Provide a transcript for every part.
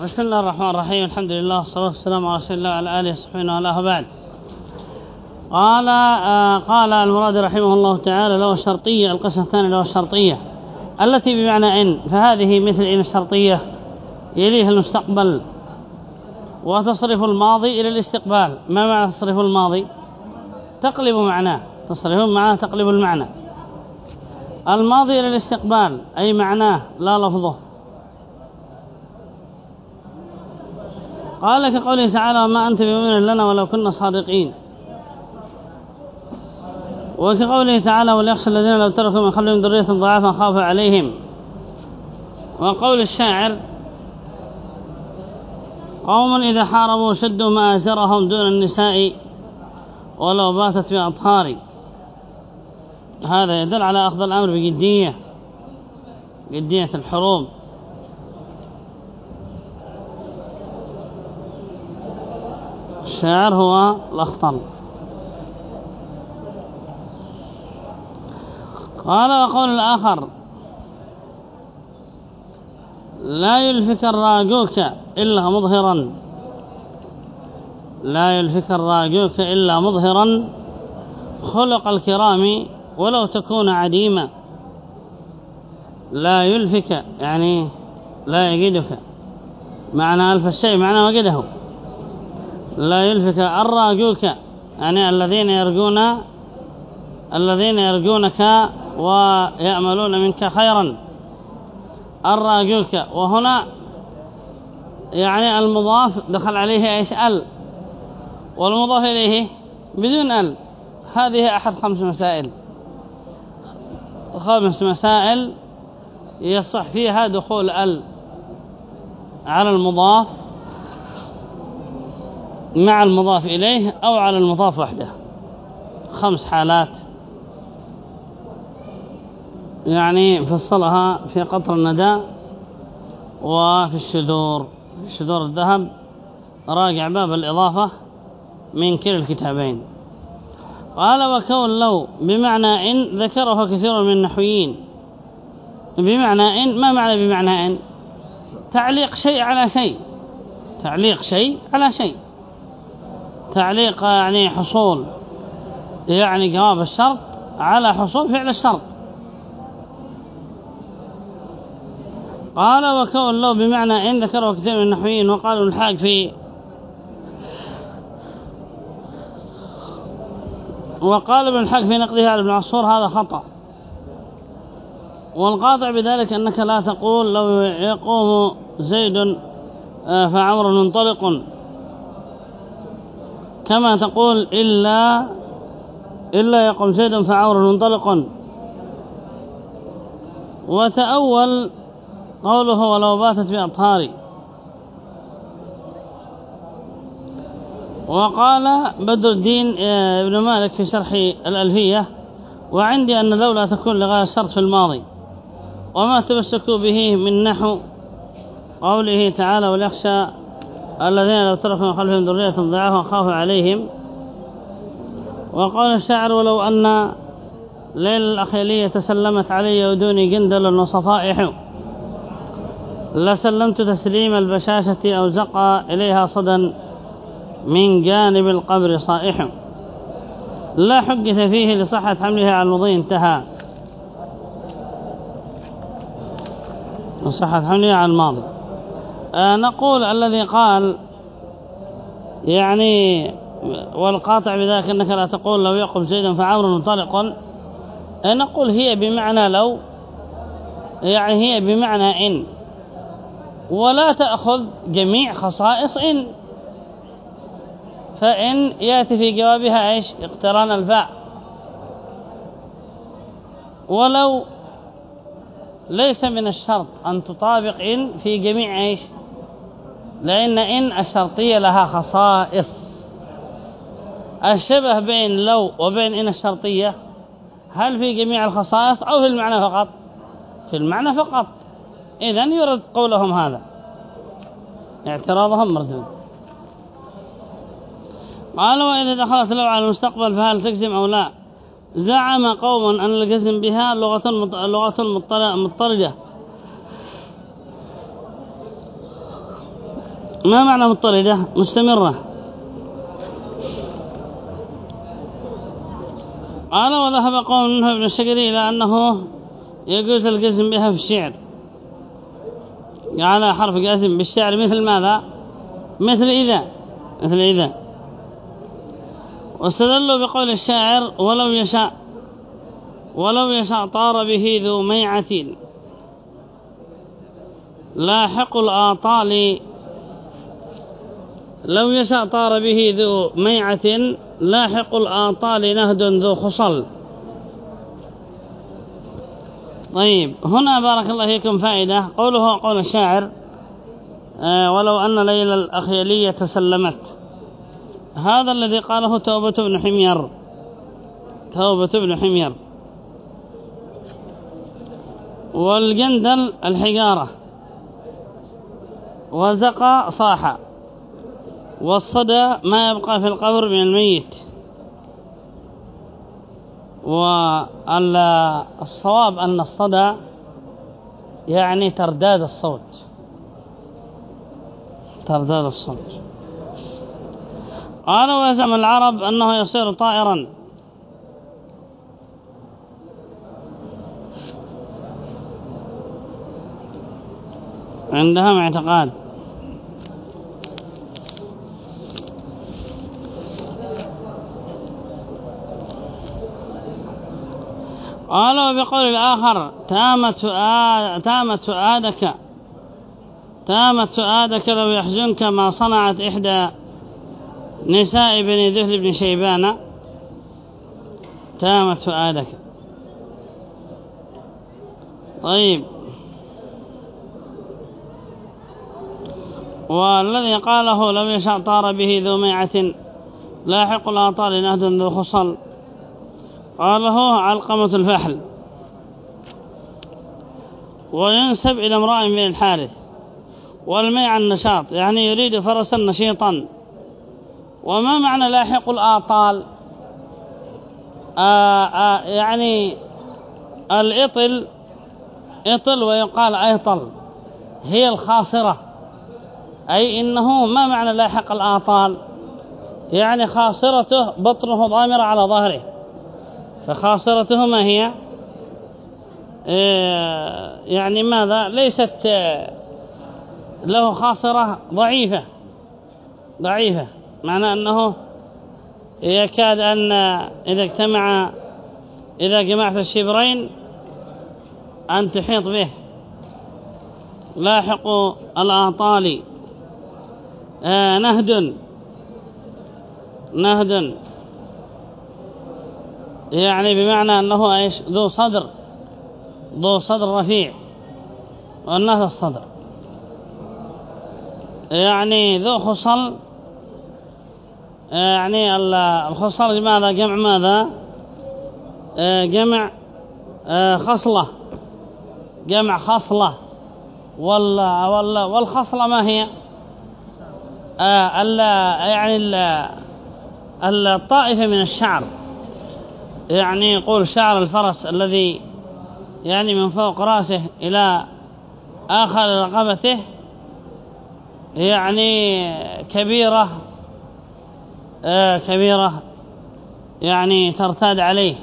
بسم الله الرحمن الرحيم الحمد لله والصلاة والسلام على رسول الله وعلى آله وصحبه وعلاه بعد قال آه قال المراد رحمه الله تعالى لو الشرطية القسم الثاني لو الشرطية التي بمعنى إن فهذه مثل إن الشرطية يليها المستقبل وتصرف الماضي إلى الاستقبال ما معنى تصرف الماضي تقلب معناه تصرف معناه تقلب المعنى الماضي إلى الاستقبال أي معناه لا لفظه قال كقوله تعالى وما أنت بمؤمن لنا ولو كنا صادقين. وكقوله تعالى وليخشى الذين لو تركوا من خلفهم ذرية ضعافا خافوا عليهم. وقول الشاعر قوم إذا حاربوا شدوا مآزرهم دون النساء ولو باتت في أطهار هذا يدل على أخذ الأمر بجدية جدية الحروب. الشاعر هو الأخطل. قال وقول الآخر لا يلفك الراجوك إلا مظهرا. لا يلفك الراجوك إلا مظهرا. خلق الكرام ولو تكون عديما. لا يلفك يعني لا يجدك. معنى ألف الشيء معنى وجده. لا يلفك الراجوك يعني الذين يرجون الذين يرجونك ويأملون منك خيرا. الراجوك وهنا يعني المضاف دخل عليه إيش؟ ال. والمضاف إليه بدون ال. هذه أحد خمس مسائل. خمس مسائل يصح فيها دخول ال على المضاف. مع المضاف إليه أو على المضاف وحده. خمس حالات. يعني فصلها في قطر الندى وفي الشذور. شذور الذهب. راجع باب الإضافة من كلا الكتابين. قال وكون لو بمعنى إن ذكره كثير من النحويين. بمعنى إن ما معنى بمعنى إن؟ تعليق شيء على شيء. تعليق شيء على شيء. تعليق يعني حصول يعني جواب الشرط على حصول فعل الشرط. قال وكون له بمعنى إن ذكره كثير من النحويين وقالوا الحاج في وقال ابن الحاج في نقده على ابن عصفور هذا خطأ. والقاطع بذلك أنك لا تقول لو يقوم زيد آه، فعمر منطلق. كما تقول إلا إلا يقوم زيد فعمر منطلق. وتأول قوله ولو باتت في أطهاري وقال بدر الدين آه، ابن مالك في شرح الألفية وعندي أن لولا تكون لغاية الشرط في الماضي وما تمسكوا به من نحو قوله تعالى وليخشى الذين لو تركوا من خلفهم ذرية ضعافا خافوا عليهم. وقال الشاعر ولو أن ليل الأخيلية تسلمت علي ودوني جندل وصفائح لسلمت تسليم البشاشة أو زقى إليها صدا من جانب القبر صائح. لا حدث فيه لصحة حملها على المضي انتهى. لصحة حملها على الماضي. نقول الذي قال يعني والقاطع بذلك أنك لا تقول لو يقف زيدا فعمر منطلق آه نقول هي بمعنى لو يعني هي بمعنى إن ولا تأخذ جميع خصائص إن. فإن يأتي في جوابها إيش؟ اقتران الفاء. ولو ليس من الشرط أن تطابق إن في جميع إيش؟ لأن إن الشرطية لها خصائص. الشبه بين لو وبين إن الشرطية هل في جميع الخصائص أو في المعنى فقط؟ في المعنى فقط. إذن يرد قولهم هذا. اعتراضهم مردود قال وإذا دخلت لو على المستقبل فهل تجزم أو لا؟ زعم قوم أن الجزم بها لغة لغة مضطردة ما معنى مضطردة؟ مستمرة. قال وذهب قوم منه ابن الشقري إلى أنه يجوز القزم بها في الشعر. على حرف قاسم بالشعر مثل ماذا؟ مثل إذا. مثل إذا. واستدلوا بقول الشاعر ولو يشاء ولو يشاء طار به ذو ميعة. لاحق الآطال لو يشاء طار به ذو ميعة لاحق الآطال نهد ذو خصل. طيب هنا بارك الله فيكم فائدة. قوله قول الشاعر آه ولو أن ليلى الأخيلية تسلمت. هذا الذي قاله توبة بن حمير. توبة بن حمير. والجندل الحجارة. وزق صاح والصدى ما يبقى في القبر من الميت. والصواب أن الصدى يعني ترداد الصوت. ترداد الصوت. قال ويزعم العرب أنه يصير طائرا. عندهم اعتقاد. قال وبقول الآخر تامت سؤال تامت سؤادك تامت سؤادك لو يحزنك ما صنعت إحدى نساء بني ذهل بن شيبان. تامت سؤادك طيب. والذي قاله لم يشاء طار به ذو ميعة لاحق الآطال نهد ذو خصل. قاله علقمة الفحل. وينسب إلى امرأة من الحارث. والميع النشاط يعني يريد فرسا نشيطا. وما معنى لاحق الآطال؟ آآ آآ يعني الإطل إطل ويقال أيطل هي الخاصرة. أي إنه ما معنى لاحق الآطال؟ يعني خاصرته بطنه ضامرة على ظهره. فخاصرته ما هي يعني ماذا؟ ليست له خاصرة ضعيفة ضعيفة. معنى أنه يكاد أن إذا اجتمع إذا جمعت الشبرين أن تحيط به. لاحق الآطال آه نهد نهد. يعني بمعنى أنه إيش؟ ذو صدر. ذو صدر رفيع. والنهد الصدر. يعني ذو خصل. يعني الخصل ماذا جمع ماذا؟ جمع خصلة. جمع خصلة. والخصلة ما هي؟ يعني الطائفة من الشعر. يعني يقول شعر الفرس الذي يعني من فوق رأسه إلى آخر رقبته يعني كبيرة آه كبيرة يعني ترتاد عليه.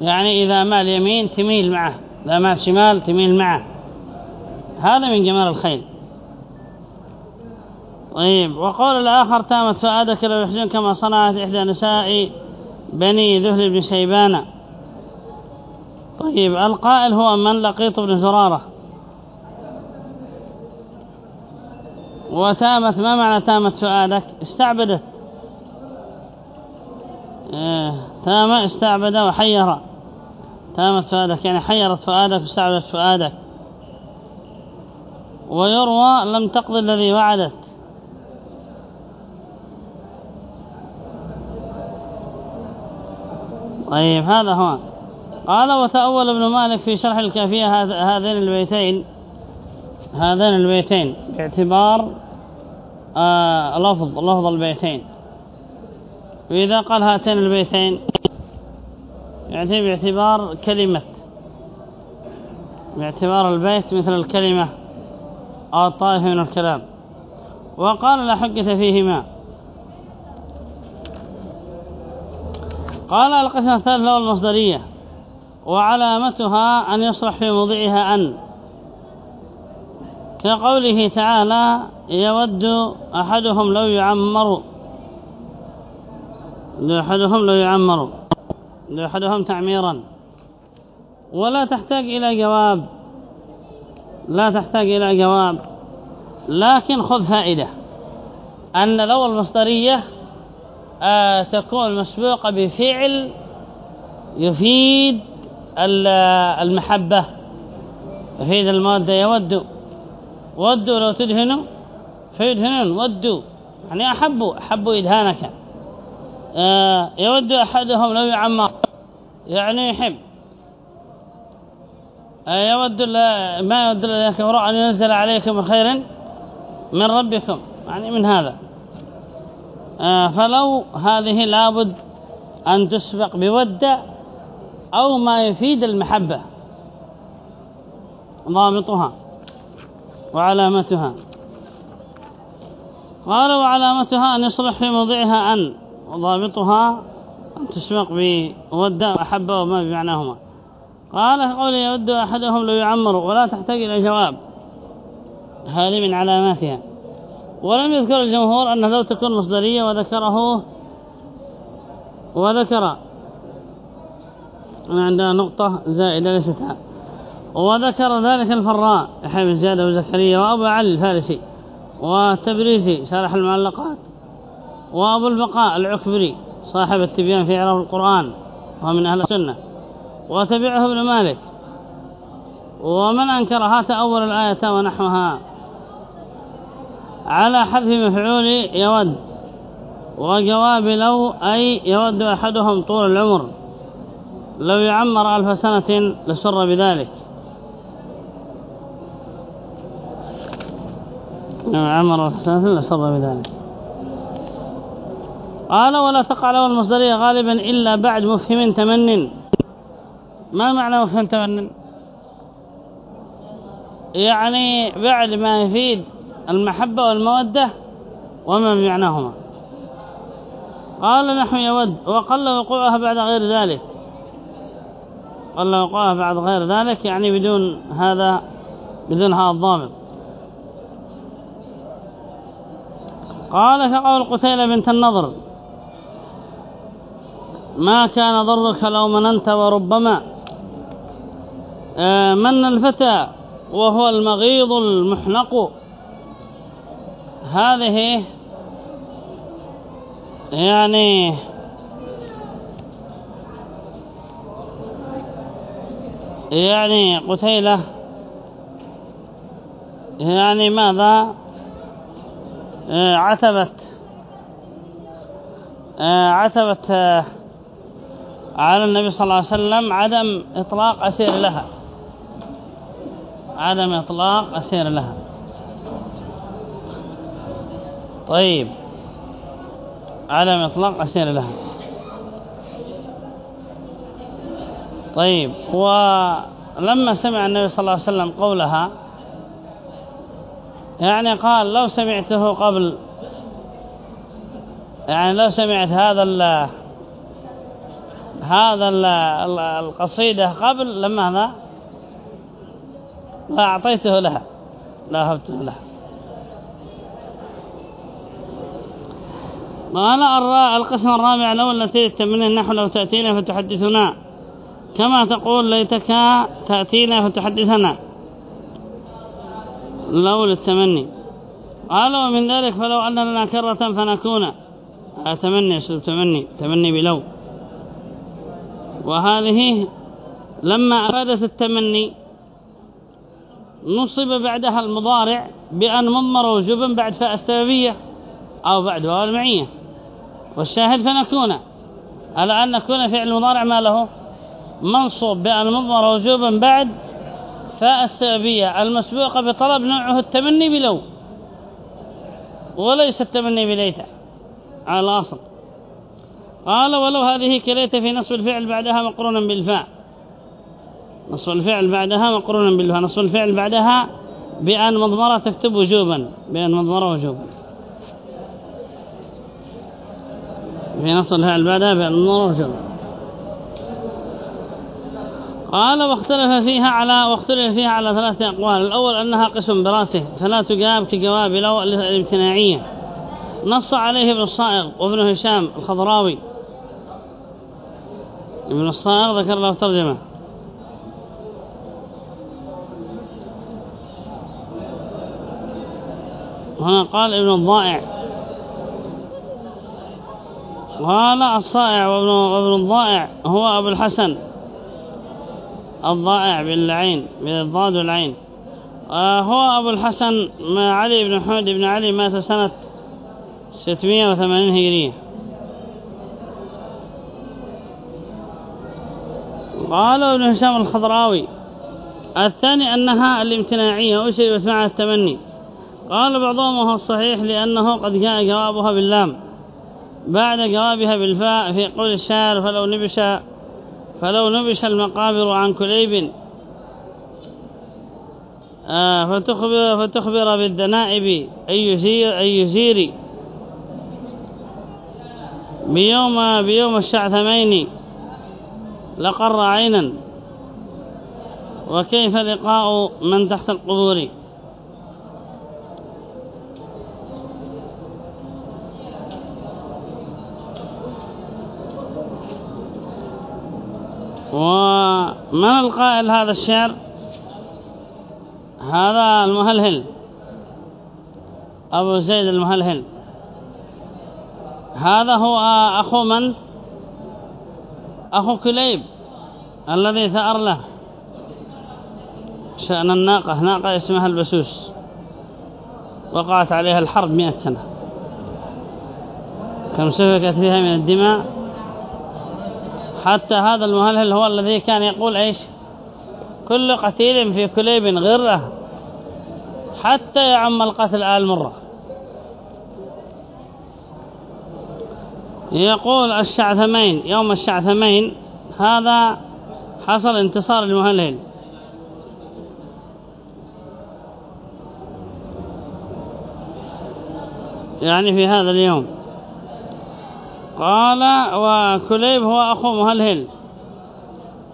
يعني إذا مال يمين تميل معه إذا مال شمال تميل معه. هذا من جمال الخيل. طيب وقول الآخر تامت فؤادك لو يحزن كما صنعت إحدى نساء بني ذهل بن شيبان. طيب القائل هو من؟ لقيط بن زرارة. وتامت ما معنى تامت سؤالك؟ استعبدت. إيه تام استعبد وحير. تامت فؤادك يعني حيرت فؤادك واستعبدت فؤادك ويروى لم تقضي الذي وعدت. طيب هذا هو. قال وتأول ابن مالك في شرح الكافية هذين البيتين هذين البيتين باعتبار آه لفظ لفظ البيتين. وإذا قال هاتين البيتين يعني باعتبار كلمة. باعتبار البيت مثل الكلمة أو الطائفة من الكلام. وقال لا حجة فيهما. قال القسم الثالث له المصدرية وعلامتها أن يصرح في موضعها أن. كقوله تعالى يود أحدهم لو يعمر لو أحدهم لو يعمر لو أحدهم تعميرا. ولا تحتاج إلى جواب لا تحتاج إلى جواب لكن خذ فائدة. أن لو المصدرية آه تكون مسبوقة بفعل يفيد المحبة يفيد المادة يود ودوا لو تدهنوا فيدهنون ودوا يعني أحبوا أحبوا إدهانك. آه يود أحدهم لو يعمر يعني يحب. آه يود ما يود الله كفر أن ينزل عليكم خير من ربكم يعني من هذا. فلو هذه لابد أن تسبق بود أو ما يفيد المحبة. ضابطها وعلامتها. قال وعلامتها أن يصلح في موضعها أن وضابطها أن تسبق بود أحب وما بمعناهما. قال قول يود أحدهم لو يعمر ولا تحتاج إلى جواب. هذه من علاماتها. ولم يذكر الجمهور أنه لو تكون مصدرية وذكره وذكر. عندنا نقطة زائدة ليست وذكر ذلك الفراء يحيى بن زياد وزكريا وأبو علي الفارسي والتبريزي شارح المعلقات وأبو البقاء العكبري صاحب التبيان في عرب القرآن وهو من أهل السنة وتبعه ابن مالك. ومن أنكرها تأول الآية ونحوها. على حذف مفعول يود وجواب لو أي يود أحدهم طول العمر. لو يعمر ألف سنة لسر بذلك. لو يعمر ألف سنة لسر بذلك. قال ولا تقع له المصدرية غالبا إلا بعد مفهم تمن. ما معنى مفهم تمن؟ يعني بعد ما يفيد المحبة والمودة وما بمعناهما قال نحن يود وقل وقوعها بعد غير ذلك. قل وقوعها بعد غير ذلك يعني بدون هذا بدون هذا الضابط. قال كقول قتيلة بنت النضر ما كان ضرك لو مننت وربما آه، من الفتى وهو المغيض المحنق. هذه يعني يعني قتيلة. يعني ماذا؟ آه، عتبت. آه، عتبت آه، على النبي صلى الله عليه وسلم عدم إطلاق أسير لها. عدم إطلاق أسير لها. طيب. عدم إطلاق أسير لها. طيب ولما سمع النبي صلى الله عليه وسلم قولها يعني قال لو سمعته قبل يعني لو سمعت هذا ال هذا ال القصيدة قبل لما هذا لا أعطيته لها لا هبته لها. قال القسم الرابع الأول التي تمنى النحو لو تأتينا فتحدثنا. كما تقول ليتك تأتينا فتحدثنا. لو للتمني. قال ومن ذلك فلو أن لنا كرة فنكون. أتمنى أسلوب تمني؟ تمني بلو. وهذه لما أفادت التمني نصب بعدها المضارع بأن مضمر وجوبا بعد فاء السببية أو بعد واو المعية. والشاهد فنكون على أن نكون فعل مضارع ما له منصوب بأن مضمر وجوبا بعد فاء السببية المسبوقة بطلب نوعه التمني بلو وليس التمني بليت على الأصل. قال ولو هذه كليت في نصب الفعل بعدها مقرونا بالفاء. نصب الفعل بعدها مقرونا بالفاء. نصب الفعل بعدها بأن مضمرة تكتب وجوبا بأن مضمرة وجوبا. في نص الفعل بعدها بأن النور قال واختلف فيها على واختلف فيها على ثلاثة أقوال. الأول أنها قسم برأسه فلا تجاب كجواب لو الامتناعية. نص عليه ابن الصائغ وابن هشام الخضراوي. ابن الصائغ ذكر له ترجمة. هنا قال ابن الضائع. قال الصائع وابن, وابن الضائع هو أبو الحسن. الضائع بالعين بالضاد والعين. آه هو أبو الحسن علي بن حمد بن علي مات سنة 680 هجرية. قال ابن هشام الخضراوي الثاني أنها الامتناعية وأشربت مع التمني. قال بعضهم وهو الصحيح لأنه قد جاء جوابها باللام. بعد جوابها بالفاء في قول الشاعر فلو نبش فلو نبش المقابر عن كليب آه فتخبر, فتخبر بالدنائب أي يزير, أي يزير. بيوم, بيوم الشعثمين لقر عينا. وكيف لقاء من تحت القبور؟ ومن القائل هذا الشعر؟ هذا المهلهل. أبو زيد المهلهل. هذا هو أخو من؟ أخو كليب الذي ثأر له. شأن الناقة. ناقة اسمها البسوس. وقعت عليها الحرب مئة سنة. كم سفكت فيها من الدماء؟ حتى هذا المهلهل هو الذي كان يقول إيش؟ كل قتيل في كليب غرة حتى يعم القتل آل مرة. يقول الشعثمين يوم الشعثمين هذا حصل انتصار المهلهل. يعني في هذا اليوم. قال وكليب هو أخو مهلهل.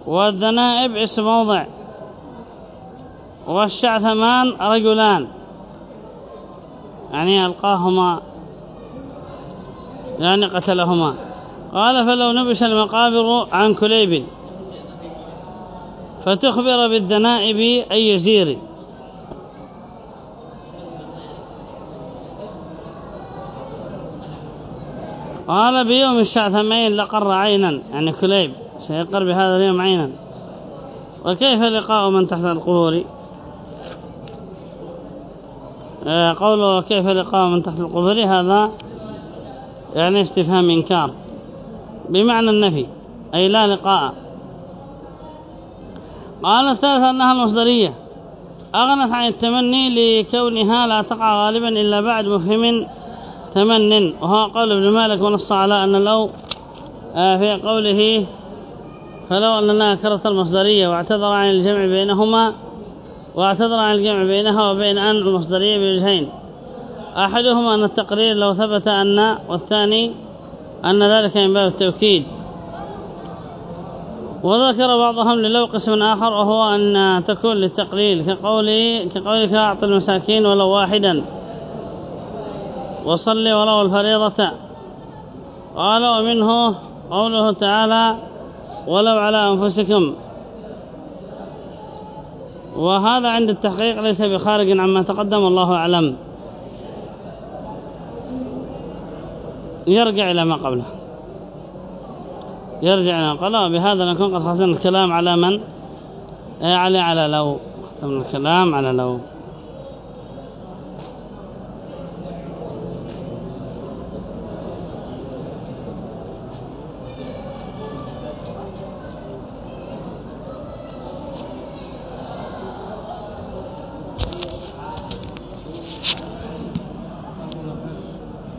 والذنائب اسم موضع. والشعثمان رجلان. يعني ألقاهما يعني قتلهما. قال فلو نبش المقابر عن كليب فتخبر بالدنائب أي يزيري قال بيوم الشعثمين لقر عينا يعني كليب سيقر بهذا اليوم عينا. وكيف لقاء من تحت القبور؟ آه، قوله كيف لقاء من تحت القبور؟ هذا يعني استفهام إنكار. بمعنى النفي أي لا لقاء. قال الثالث أنها المصدرية. أغنت عن التمني لكونها لا تقع غالبا إلا بعد مفهم تمن وهو قول ابن مالك ونص على أن لو آه، في قوله فلو أننا كرت المصدرية واعتذر عن الجمع بينهما واعتذر عن الجمع بينها وبين أن المصدرية بوجهين. أحدهما أن التقرير لو ثبت أن والثاني أن ذلك من باب التوكيد. وذكر بعضهم للو قسم آخر وهو أن تكون للتقليل كقولي كقولك أعطي المساكين ولو واحدا. وصلي ولو الفريضة. قال ومنه قوله تعالى ولو على أنفسكم. وهذا عند التحقيق ليس بخارج عما تقدم الله أعلم. يرجع إلى ما قبله. يرجع إلى ما قبله. بهذا نكون قد ختمنا الكلام على من؟ علي على لو. ختمنا الكلام على لو.